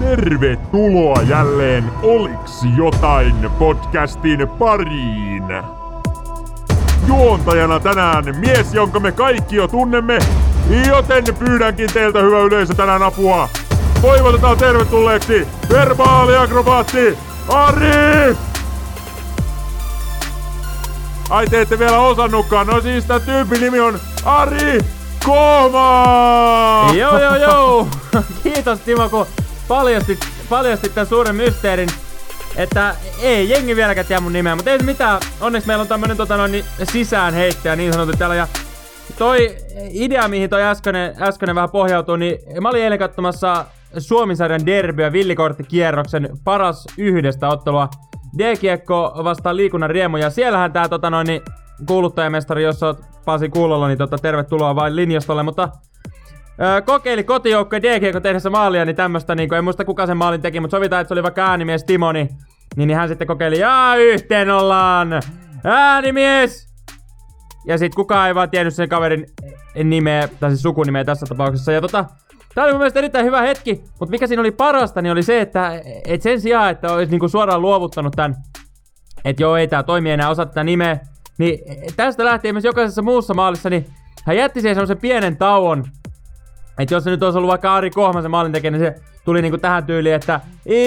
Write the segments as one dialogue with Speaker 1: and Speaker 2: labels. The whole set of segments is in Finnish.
Speaker 1: Tervetuloa jälleen Oliks jotain podcastin pariin. Juontajana tänään mies, jonka me kaikki jo tunnemme, joten pyydänkin teiltä hyvä yleisö tänään apua. Toivotetaan tervetulleeksi verbaaliakrobaatti Ari! Ai te ette vielä osannutkaan, no siis tää tyypin nimi on Ari Koma!
Speaker 2: Joo, joo, joo. Kiitos Timo, kun paljastit, paljastit tämän suuren mysteerin. Että ei jengi vieläkään tiedä mun nimeä, mutta ei mitään. Onneksi meillä on tämmönen tota noin, sisäänheittäjä niin sanottu täällä. Ja toi idea, mihin toi äskeinen vähän pohjautuu, niin mä olin eilen katsomassa Suomisarjan derbyä villikorttikierroksen paras yhdestä ottelua. D-kiekko vastaan liikunnan riemu, ja siellähän tää tota noin, kuuluttajamestari, jos oot Pasi kuulolla, niin tota, tervetuloa vain linjastolle, mutta Öö, kokeili kotijoukkojen DG, tehdessä maalia, niin tämmöstä, niin en muista kuka sen maalin teki, mutta sovitaan, että se oli vaikka äänimies Timo, niin, niin, niin hän sitten kokeili, jaa yhteen ollaan, äänimies! Ja sit kukaan ei vaan tiennyt sen kaverin nimeä, tai siis sukunimeä tässä tapauksessa, ja tota, Tää oli mun mielestä erittäin hyvä hetki, mutta mikä siinä oli parasta, niin oli se, että et sen sijaan, että olisi niinku suoraan luovuttanut tän, että joo, ei tää toimi enää, osaa tätä nimeä, niin tästä lähtien myös jokaisessa muussa maalissa, niin hän jätti siihen semmoisen pienen tauon, että jos se nyt olisi ollut vaikka Ari Kohma se maalin tekijä, niin se tuli niinku tähän tyyliin, että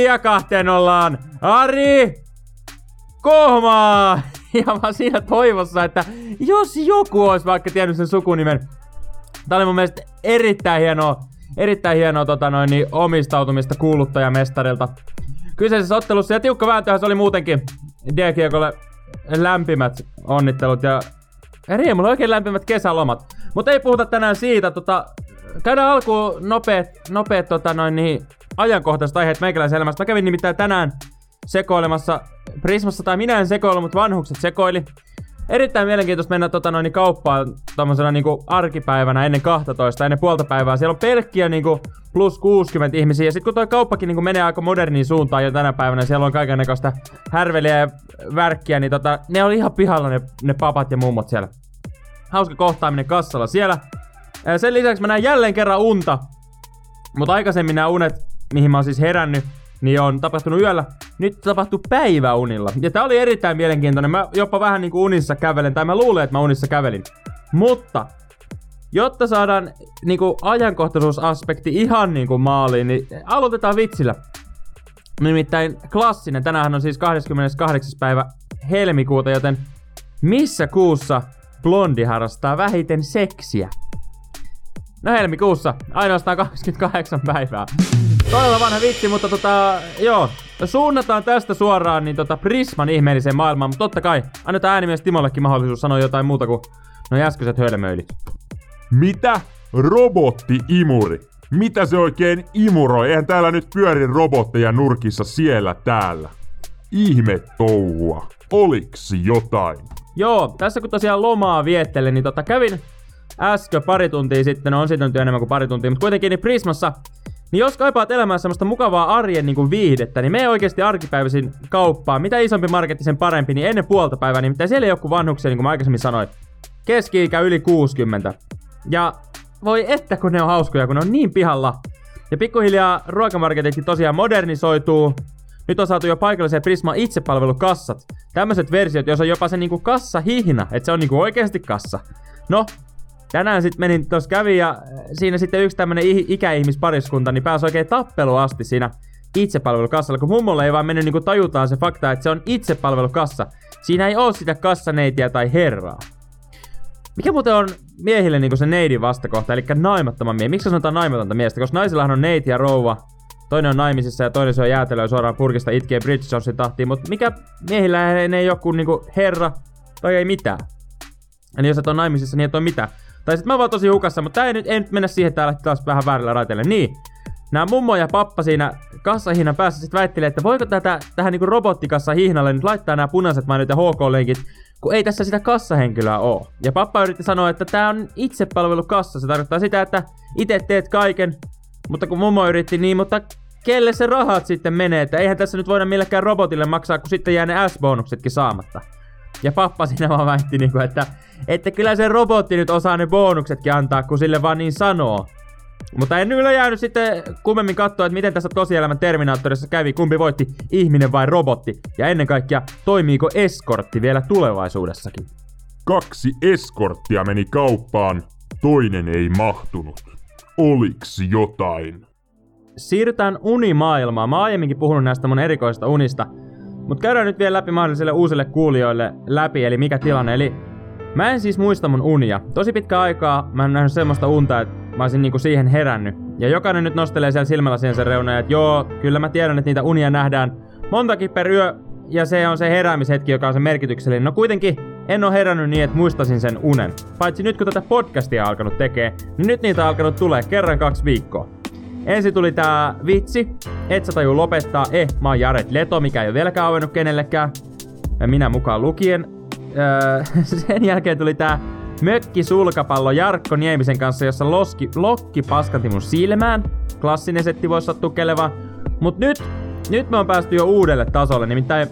Speaker 2: ja kahteen ollaan Ari Kohma! Ja mä siinä toivossa, että jos joku olisi vaikka tiennyt sen sukunimen. Tää oli mun mielestä erittäin hienoa, erittäin hienoa tota noin, niin omistautumista kuuluttajamestarilta. Kyseisessä ottelussa ja tiukka vääntöhän se oli muutenkin D-kiekolle lämpimät onnittelut ja Riemulla oikein lämpimät kesälomat. Mutta ei puhuta tänään siitä, tota, käydään alkuun nopeet, nopeet tota noin niin, ajankohtaiset aiheet meikäläisen elämästä. Mä kävin nimittäin tänään sekoilemassa Prismassa, tai minä en sekoilu, mutta vanhukset sekoili. Erittäin mielenkiintoista mennä tota noin, kauppaan tommosena niinku arkipäivänä ennen 12, ennen puolta päivää. Siellä on pelkkiä niinku plus 60 ihmisiä. Ja sit kun toi kauppakin niinku menee aika moderniin suuntaan jo tänä päivänä, siellä on kaikenlaista härveliä ja värkkiä, niin tota, ne oli ihan pihalla ne, ne papat ja mummot siellä. Hauska kohtaaminen kassalla siellä. Sen lisäksi mä näin jälleen kerran unta. Mutta aikaisemmin nämä unet, mihin mä oon siis herännyt, niin on tapahtunut yöllä. Nyt tapahtuu päiväunilla. Ja tää oli erittäin mielenkiintoinen. Mä jopa vähän niinku unissa kävelen, tai mä luulen, että mä unissa kävelin. Mutta, jotta saadaan niinku ajankohtaisuusaspekti ihan niinku maaliin, niin aloitetaan vitsillä. Nimittäin klassinen, tänään on siis 28. päivä helmikuuta, joten missä kuussa blondi harrastaa vähiten seksiä? No helmikuussa, ainoastaan 28 päivää. Todella vanha vitsi, mutta tota, joo. Suunnataan tästä suoraan niin tota Prisman ihmeelliseen maailmaan, mutta totta kai annetaan äänimies Timollekin mahdollisuus sanoa jotain muuta kuin no äskeiset hölmöilit.
Speaker 1: Mitä? Robotti-imuri. Mitä se oikein imuroi? Eihän täällä nyt pyöri robotteja nurkissa siellä täällä. Ihme touhua. Oliks jotain?
Speaker 2: Joo, tässä kun tosiaan lomaa viettelen, niin tota kävin äsken pari tuntia sitten, no on siitä nyt enemmän kuin pari tuntia, mutta kuitenkin niin Prismassa niin jos kaipaat elämään semmoista mukavaa arjen niin kuin viihdettä, niin me oikeasti arkipäiväisin kauppaan. Mitä isompi marketti, sen parempi, niin ennen puolta päivää, niin mitä siellä joku vanhuksia, niin kuin mä aikaisemmin sanoin. Keski-ikä yli 60. Ja voi että kun ne on hauskoja, kun ne on niin pihalla. Ja pikkuhiljaa ruokamarketitkin tosiaan modernisoituu. Nyt on saatu jo paikalliseen Prisma itsepalvelukassat. Tämmöiset versiot, jos on jopa se niinku hihna, että se on niinku oikeasti kassa. No, tänään sitten menin, tuossa kävi ja äh, siinä sitten yksi tämmönen ikäihmispariskunta, niin pääsi oikein tappelu asti siinä itsepalvelukassalla, kun mummolle ei vaan mennyt niinku tajutaan se fakta, että se on itsepalvelukassa. Siinä ei oo sitä kassaneitiä tai herraa. Mikä muuten on miehille niinku se neidin vastakohta, eli naimattoman miehi? Miksi sanotaan naimatonta miestä? Koska naisillahan on neiti ja rouva, toinen on naimisissa ja toinen se on jäätelöä suoraan purkista itkee Bridgesonin tahtiin, mutta mikä miehillä ei, ei joku niinku herra tai ei mitään. Eli jos et on naimisissa, niin et ole mitään. Tai sit mä vaan tosi hukassa, mutta ei nyt, ei nyt mennä siihen täällä taas vähän väärillä raiteille. Niin, Nämä mummo ja pappa siinä kassahinnan päässä sitten väittelee, että voiko tätä, tähän niinku robottikassa hihnalle nyt laittaa nämä punaiset mainit ja HK-lenkit, kun ei tässä sitä kassahenkilöä oo. Ja pappa yritti sanoa, että tämä on itsepalvelukassa. Se tarkoittaa sitä, että itse teet kaiken. Mutta kun mummo yritti, niin mutta kelle se rahat sitten menee, että eihän tässä nyt voida millekään robotille maksaa, kun sitten jää ne S-bonuksetkin saamatta. Ja pappa siinä vaan väitti, niinku, että, että kyllä se robotti nyt osaa ne bonuksetkin antaa, kun sille vaan niin sanoo. Mutta en kyllä jäänyt sitten kummemmin katsoa, että miten tässä tosielämän Terminaattorissa kävi, kumpi voitti, ihminen vai robotti. Ja ennen kaikkea, toimiiko eskortti vielä tulevaisuudessakin.
Speaker 1: Kaksi eskorttia meni kauppaan, toinen ei mahtunut. Oliks jotain?
Speaker 2: Siirrytään unimaailmaan. Mä oon aiemminkin puhunut näistä mun erikoista unista. Mutta käydään nyt vielä läpi mahdollisille uusille kuulijoille läpi, eli mikä tilanne. Eli mä en siis muista mun unia. Tosi pitkä aikaa mä en nähnyt semmoista unta, että mä olisin niinku siihen herännyt. Ja jokainen nyt nostelee siellä silmällä sen reunaan, että joo, kyllä mä tiedän, että niitä unia nähdään montakin per yö, ja se on se heräämishetki, joka on se merkityksellinen. No kuitenkin, en oo herännyt niin, että muistasin sen unen. Paitsi nyt kun tätä podcastia alkanut tekee, niin nyt niitä on alkanut tulee kerran kaksi viikkoa. Ensin tuli tää vitsi, et sä lopettaa, eh, mä oon Jared Leto, mikä ei ole vieläkään auennut kenellekään. Ja minä mukaan lukien. Öö, sen jälkeen tuli tää mökki sulkapallo Jarkko Niemisen kanssa, jossa loski, lokki paskanti mun silmään. Klassinen setti voisi sattua kelevaan. Mut nyt, nyt me on päästy jo uudelle tasolle, nimittäin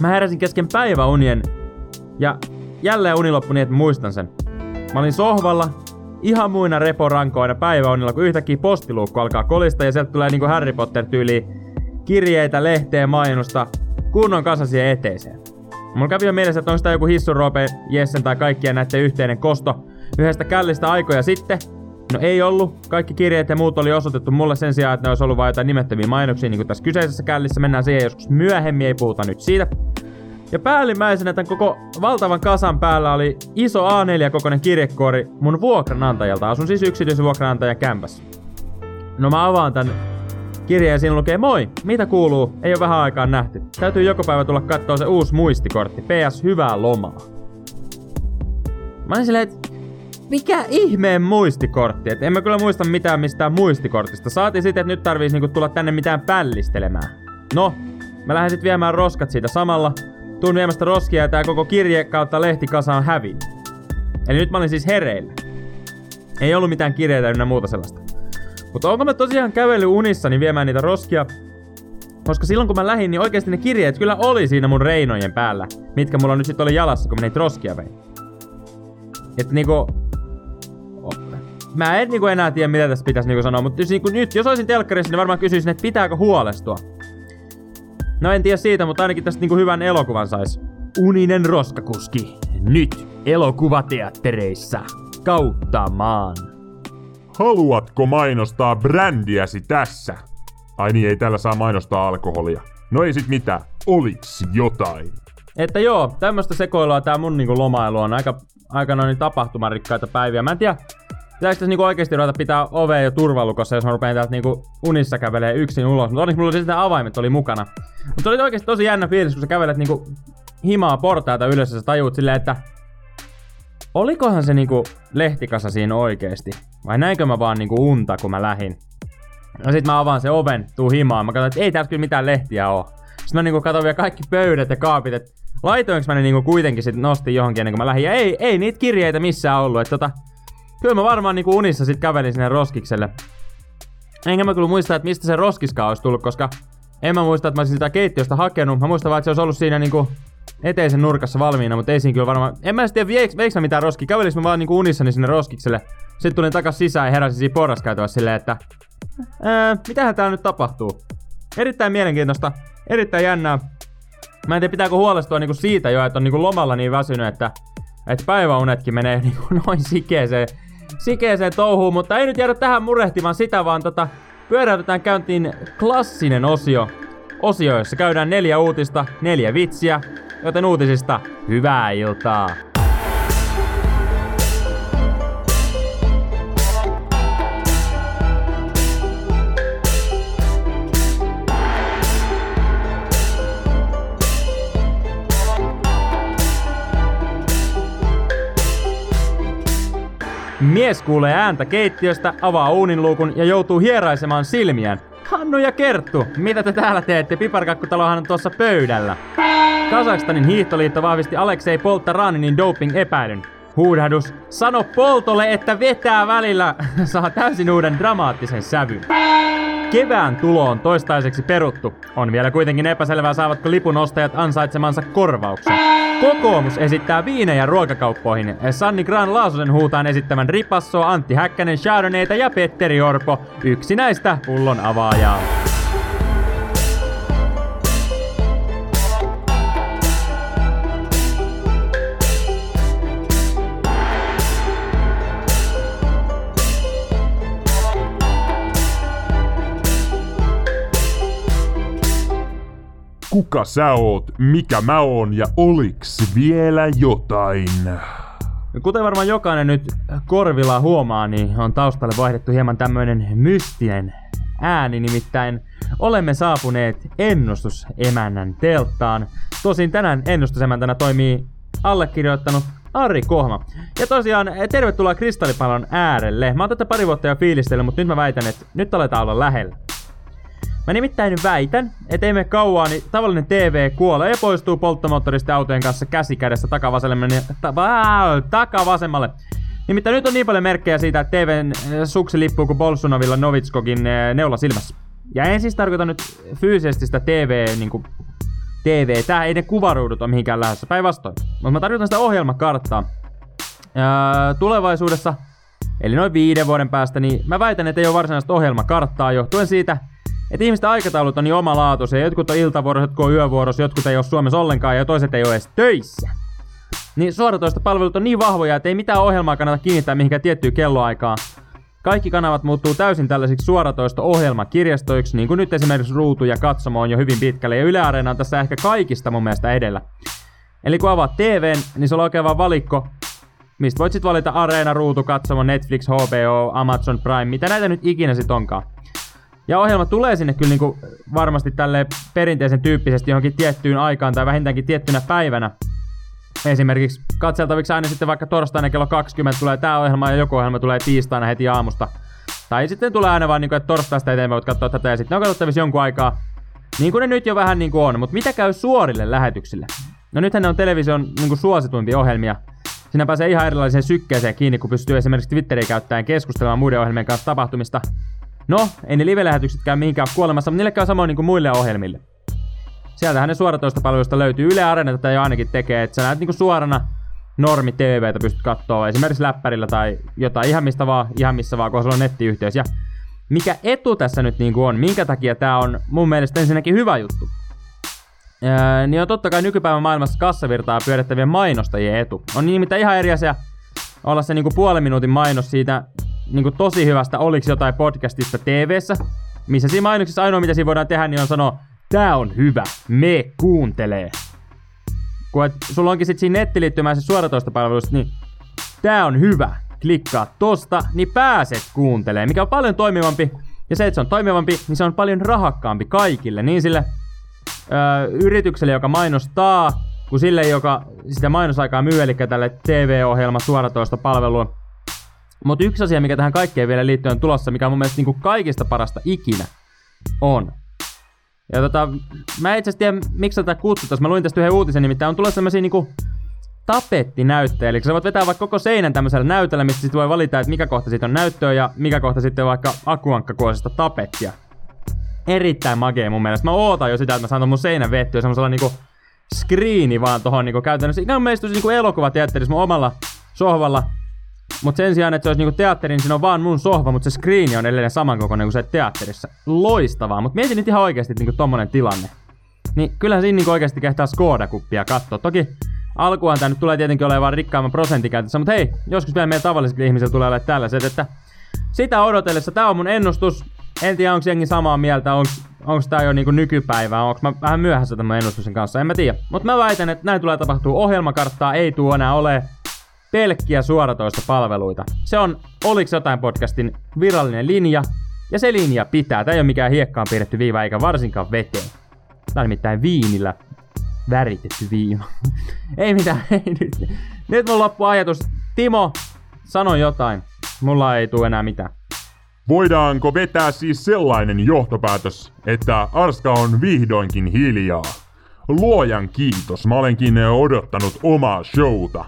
Speaker 2: mä heräsin kesken päiväunien ja jälleen uni loppui niin, että muistan sen. Mä olin sohvalla, ihan muina reporankoina päiväunilla, kun yhtäkkiä postiluukku alkaa kolista ja sieltä tulee niinku Harry Potter tyyli kirjeitä, lehteä, mainosta, kunnon kanssa siihen eteeseen. Mulla kävi jo mielessä, että onko tää joku hissuroope, Jessen tai kaikkien näiden yhteinen kosto yhdestä källistä aikoja sitten. No ei ollut. Kaikki kirjeet ja muut oli osoitettu mulle sen sijaan, että ne olisi ollut vain jotain nimettömiä mainoksia, niin kuin tässä kyseisessä källissä. Mennään siihen joskus myöhemmin, ei puhuta nyt siitä. Ja päällimmäisenä tämän koko valtavan kasan päällä oli iso A4-kokoinen kirjekuori mun vuokranantajalta. Asun siis yksityisen vuokranantajan kämpässä. No mä avaan tän kirjeen siinä lukee Moi, mitä kuuluu? Ei ole vähän aikaa nähty. Täytyy joko päivä tulla katsoa se uusi muistikortti. PS, hyvää lomaa. Mä olin silleen, että mikä ihmeen muistikortti? Et en mä kyllä muista mitään mistään muistikortista. Saatiin sitten, että nyt tarviis niinku tulla tänne mitään pällistelemään. No, mä lähden sitten viemään roskat siitä samalla. Tuun viemästä roskia ja tää koko kirje kautta lehtikasa on hävin. Eli nyt mä olin siis hereillä. Ei ollut mitään kirjeitä ynnä muuta sellaista. Mutta onko mä tosiaan kävellyt unissani viemään niitä roskia? Koska silloin kun mä lähdin, niin oikeasti ne kirjeet kyllä oli siinä mun reinojen päällä. Mitkä mulla nyt sitten oli jalassa, kun mä niitä roskia vein. Että niinku... Mä en niinku enää tiedä, mitä tässä pitäisi niinku sanoa, mutta niinku nyt, jos olisin telkkarissa, niin varmaan kysyisin, että pitääkö huolestua. No en tiedä siitä, mutta ainakin tästä niinku hyvän elokuvan sais. Uninen roskakuski. Nyt elokuvateattereissa. Kautta maan.
Speaker 1: Haluatko mainostaa brändiäsi tässä? Ai niin, ei tällä saa mainostaa alkoholia. No ei sit mitään. Oliks jotain?
Speaker 2: Että joo, tämmöstä sekoilua tää mun niinku lomailu on aika, aika noin tapahtumarikkaita päiviä. Mä en tiedä, Pitäisikö tässä niinku oikeesti ruveta pitää ovea jo turvalukossa, jos mä rupean täältä niinku unissa kävelee yksin ulos. Mutta onneksi mulla oli sitten avaimet oli mukana. Mutta oli oikeesti tosi jännä fiilis, kun sä kävelet niinku himaa portaita ylös ja sä tajuut silleen, että olikohan se niinku lehtikassa siinä oikeesti? Vai näinkö mä vaan niinku unta, kun mä lähin? No sit mä avaan se oven, tuu himaan. Mä katsoin, että ei täällä kyllä mitään lehtiä oo. Sitten mä niinku katsoin vielä kaikki pöydät ja kaapit, että laitoinko mä ne niinku kuitenkin sit nostin johonkin ennen kuin mä lähdin. Ja ei, ei niitä kirjeitä missään ollut. Että tota, kyllä mä varmaan niinku unissa sit kävelin sinne roskikselle. Enkä mä kyllä muista, että mistä se roskiska olisi tullut, koska en mä muista, että mä olisin sitä keittiöstä hakenut. Mä muistan vaan, että se olisi ollut siinä niinku eteisen nurkassa valmiina, mutta ei siinä kyllä varmaan... En mä edes tiedä, veiks, veiks mä mitään roskia. Kävelis mä vaan niinku unissani sinne roskikselle. Sitten tulin takas sisään ja heräsin siinä porraskäytävässä silleen, että... Ää, mitähän täällä nyt tapahtuu? Erittäin mielenkiintoista. Erittäin jännää. Mä en tiedä, pitääkö huolestua niinku siitä jo, että on niinku lomalla niin väsynyt, että, että päiväunetkin menee niinku noin sikeeseen, sikeeseen touhuun, mutta ei nyt jäädä tähän murehtimaan sitä, vaan tota, pyöräytetään käyntiin klassinen osio. Osio, jossa käydään neljä uutista, neljä vitsiä, joten uutisista hyvää iltaa. Mies kuulee ääntä keittiöstä, avaa uuninluukun ja joutuu hieraisemaan silmiään. Hannu ja Kerttu, mitä te täällä teette? Piparkakkutalohan on tuossa pöydällä. Kazakstanin hiihtoliitto vahvisti Aleksei Poltaraninin doping-epäilyn. Huudahdus, sano Poltolle, että vetää välillä, saa täysin uuden dramaattisen sävyn. Kevään tulo on toistaiseksi peruttu. On vielä kuitenkin epäselvää, saavatko lipun ostajat ansaitsemansa korvauksen. Kokoomus esittää viinejä ruokakauppoihin. Sanni Gran Laasosen huutaan esittämän Ripassoa, Antti Häkkänen Chardonnayta ja Petteri Orpo. Yksi näistä pullon avaajaa.
Speaker 1: Kuka sä oot, mikä mä oon ja oliks vielä jotain?
Speaker 2: Kuten varmaan jokainen nyt korvilla huomaa, niin on taustalle vaihdettu hieman tämmöinen mystinen ääni, nimittäin olemme saapuneet ennustusemännän telttaan. Tosin tänään ennustusemäntänä toimii allekirjoittanut Ari Kohma. Ja tosiaan, tervetuloa kristallipallon äärelle. Mä oon tätä pari vuotta jo fiilistellyt, mutta nyt mä väitän, että nyt aletaan olla lähellä. Mä nimittäin väitän, että ei me kauan, niin tavallinen TV kuolee ja poistuu polttomoottoristen autojen kanssa käsikädessä takavasemmalle. Ta- takavasemmalle. Nimittäin nyt on niin paljon merkkejä siitä, että TVn suksi lippuu kuin Bolsunovilla Novitskokin neula silmässä. Ja en siis tarkoita nyt fyysisesti sitä TV, niin kuin TV, tää ei ne kuvaruudut ole mihinkään lähdössä, päinvastoin. Mutta mä tarkoitan sitä ohjelmakarttaa. Ja tulevaisuudessa, eli noin viiden vuoden päästä, niin mä väitän, että ei ole varsinaista ohjelmakarttaa johtuen siitä, että ihmisten aikataulut on niin omalaatuisia. Jotkut on iltavuorossa, jotkut on yövuorossa, jotkut ei ole Suomessa ollenkaan ja toiset ei ole edes töissä. Niin suoratoista palvelut on niin vahvoja, että ei mitään ohjelmaa kannata kiinnittää mihinkään tiettyyn kelloaikaan. Kaikki kanavat muuttuu täysin tällaisiksi suoratoista ohjelmakirjastoiksi, niin kuin nyt esimerkiksi Ruutu ja Katsomo on jo hyvin pitkälle, ja Yle Areena on tässä ehkä kaikista mun mielestä edellä. Eli kun avaat TVn, niin sulla on oikein vaan valikko, mistä voit sit valita Areena, Ruutu, Katsomo, Netflix, HBO, Amazon Prime, mitä näitä nyt ikinä sit onkaan. Ja ohjelma tulee sinne kyllä niinku varmasti tälle perinteisen tyyppisesti johonkin tiettyyn aikaan tai vähintäänkin tiettynä päivänä. Esimerkiksi katseltaviksi aina sitten vaikka torstaina kello 20 tulee tämä ohjelma ja joku ohjelma tulee tiistaina heti aamusta. Tai sitten tulee aina vaan niinku, että torstaista eteenpäin voit katsoa tätä ja sitten on katsottavissa jonkun aikaa. Niin kuin ne nyt jo vähän niinku on, mutta mitä käy suorille lähetyksille? No nythän ne on television niinku suosituimpia ohjelmia. Siinä pääsee ihan erilaiseen sykkeeseen kiinni, kun pystyy esimerkiksi Twitteriä käyttäen keskustelemaan muiden ohjelmien kanssa tapahtumista. No, ei ne live-lähetyksetkään mihinkään kuolemassa, mutta niille käy samoin niin kuin muille ohjelmille. Sieltähän ne suoratoistopalveluista löytyy. Yle Arena tätä jo ainakin tekee, että sä näet niinku suorana normi TVtä pystyt katsoa esimerkiksi läppärillä tai jotain ihan mistä vaan, ihan missä vaan, kun sulla on nettiyhteys. Ja mikä etu tässä nyt niinku on, minkä takia tämä on mun mielestä ensinnäkin hyvä juttu, Öö, niin on totta kai nykypäivän maailmassa kassavirtaa pyörittävien mainostajien etu. On nimittäin ihan eri asia olla se niinku puolen minuutin mainos siitä niinku tosi hyvästä Oliks jotain podcastista TVssä, missä siinä mainoksessa ainoa mitä siinä voidaan tehdä, niin on sanoa, tää on hyvä, me kuuntelee. Kun et, sulla onkin sit siinä nettiliittymässä suoratoistopalvelusta, niin tää on hyvä, klikkaa tosta, niin pääset kuuntelee, mikä on paljon toimivampi. Ja se, että se on toimivampi, niin se on paljon rahakkaampi kaikille, niin sille öö, yritykselle, joka mainostaa, kuin sille, joka sitä mainosaikaa myy, eli tälle TV-ohjelma suoratoista palvelua. Mutta yksi asia, mikä tähän kaikkeen vielä liittyy on tulossa, mikä on mun mielestä niinku kaikista parasta ikinä, on. Ja tota, mä itse asiassa tiedä, miksi tätä kutsutaan. Mä luin tästä yhden uutisen, nimittäin on tulossa sellaisia niinku tapettinäyttöjä. Eli sä voit vetää vaikka koko seinän tämmöisellä näytöllä, mistä sitten voi valita, että mikä kohta siitä on näyttöä ja mikä kohta sitten vaikka akuankkakuosesta tapettia. Erittäin magee mun mielestä. Mä ootan jo sitä, että mä saan mun seinän vettyä semmoisella niinku screeni vaan tohon niinku käytännössä. Ikään kuin meistä niinku elokuvateatterissa mun omalla sohvalla mutta sen sijaan, että se olisi niinku teatteri, niin siinä on vaan mun sohva, mutta se screeni on edelleen samankokoinen kuin se teatterissa. Loistavaa, mutta mietin nyt ihan oikeasti niinku tommonen tilanne. Niin kyllähän siinä niinku oikeasti kehtaa Skoda-kuppia katsoa. Toki alkuun tämä nyt tulee tietenkin olemaan rikkaamman prosentin käytössä, mutta hei, joskus vielä meidän tavallisille ihmisille tulee olemaan tällaiset, että sitä odotellessa, tämä on mun ennustus. En tiedä, onko jengi samaa mieltä, onko onko tää jo niinku nykypäivää, onko mä vähän myöhässä tämän ennustuksen kanssa, en mä tiedä. Mutta mä väitän, että näin tulee tapahtua. Ohjelmakarttaa ei tuu enää ole pelkkiä suoratoista palveluita. Se on Oliks jotain podcastin virallinen linja, ja se linja pitää. Tämä ei ole mikään hiekkaan piirretty viiva eikä varsinkaan veteen. Tämä on nimittäin viinillä väritetty viiva. ei mitään, ei nyt. Nyt mun loppu ajatus. Timo, sano jotain. Mulla ei tule enää mitään.
Speaker 1: Voidaanko vetää siis sellainen johtopäätös, että Arska on vihdoinkin hiljaa? Luojan kiitos, mä olenkin odottanut omaa showta.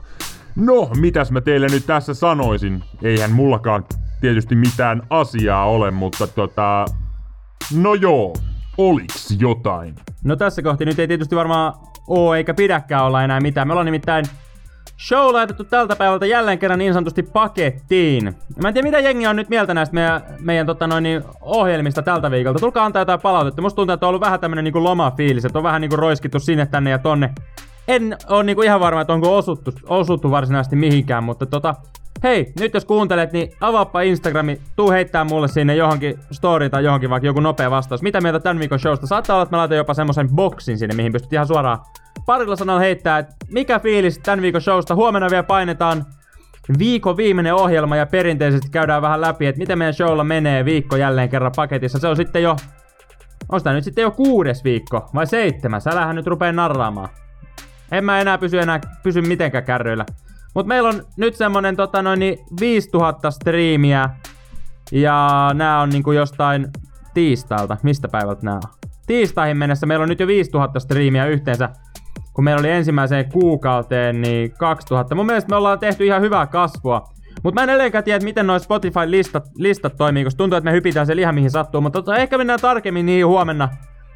Speaker 1: No, mitäs mä teille nyt tässä sanoisin? Eihän mullakaan tietysti mitään asiaa ole, mutta tota... No joo, oliks jotain?
Speaker 2: No tässä kohti nyt ei tietysti varmaan oo eikä pidäkään olla enää mitään. Me ollaan nimittäin show laitettu tältä päivältä jälleen kerran niin sanotusti pakettiin. Mä en tiedä mitä jengi on nyt mieltä näistä meidän, meidän tota noin, niin ohjelmista tältä viikolta. Tulkaa antaa jotain palautetta. Musta tuntuu, että on ollut vähän tämmönen niinku lomafiilis, että on vähän niinku roiskittu sinne tänne ja tonne. En oo niinku ihan varma, että onko osuttu, osuttu varsinaisesti mihinkään, mutta tota, Hei, nyt jos kuuntelet, niin avaappa Instagrami, tuu heittää mulle sinne johonkin story tai johonkin vaikka joku nopea vastaus. Mitä mieltä tämän viikon showsta? Saattaa olla, että mä laitan jopa semmoisen boksin sinne, mihin pystyt ihan suoraan parilla sanalla heittää, että mikä fiilis tämän viikon showsta. Huomenna vielä painetaan viikon viimeinen ohjelma ja perinteisesti käydään vähän läpi, että miten meidän showlla menee viikko jälleen kerran paketissa. Se on sitten jo, on sitä nyt sitten jo kuudes viikko vai seitsemäs. Älähän nyt rupee narraamaan. En mä enää pysy enää pysy mitenkään kärryillä. Mut meillä on nyt semmonen tota noin 5000 striimiä. Ja nää on niinku jostain tiistailta. Mistä päivältä nää on? Tiistaihin mennessä meillä on nyt jo 5000 striimiä yhteensä. Kun meillä oli ensimmäiseen kuukauteen, niin 2000. Mun mielestä me ollaan tehty ihan hyvää kasvua. Mutta mä en edelleenkään tiedä, miten noin Spotify-listat listat toimii, koska tuntuu, että me hypitään se ihan mihin sattuu. Mutta tota, ehkä mennään tarkemmin niihin huomenna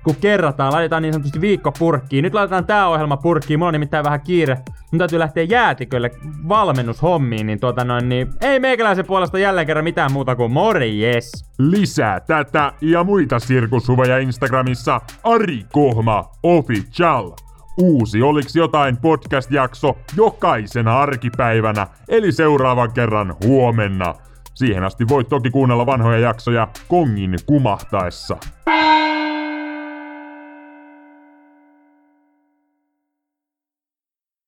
Speaker 2: kun kerrataan, laitetaan niin sanotusti viikko purkkiin. Nyt laitetaan tää ohjelma purkkiin, mulla on nimittäin vähän kiire. Mun täytyy lähteä jäätikölle valmennushommiin, niin tuota noin, niin ei meikäläisen puolesta jälleen kerran mitään muuta kuin morjes.
Speaker 1: Lisää tätä ja muita sirkushuveja Instagramissa Ari Kohma Official. Uusi Oliks jotain podcast-jakso jokaisena arkipäivänä, eli seuraavan kerran huomenna. Siihen asti voit toki kuunnella vanhoja jaksoja kongin kumahtaessa.